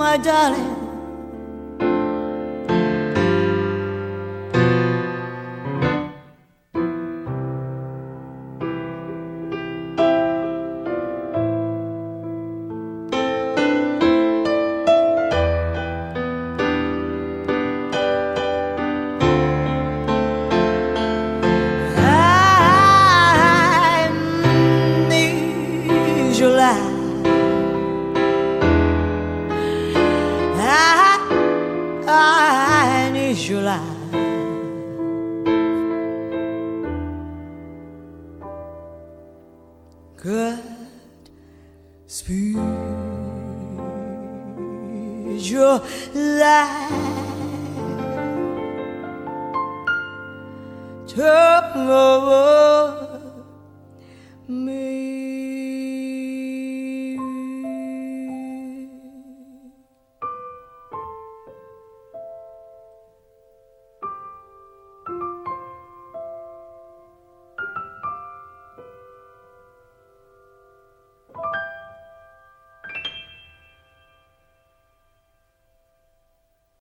مجر wish you life. Good speed Turn over.